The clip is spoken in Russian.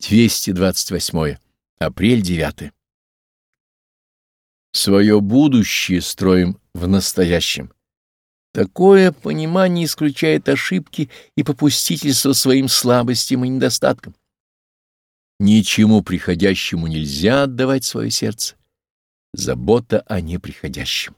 228. Апрель 9. Свое будущее строим в настоящем. Такое понимание исключает ошибки и попустительство своим слабостям и недостаткам. Ничему приходящему нельзя отдавать свое сердце. Забота о неприходящем.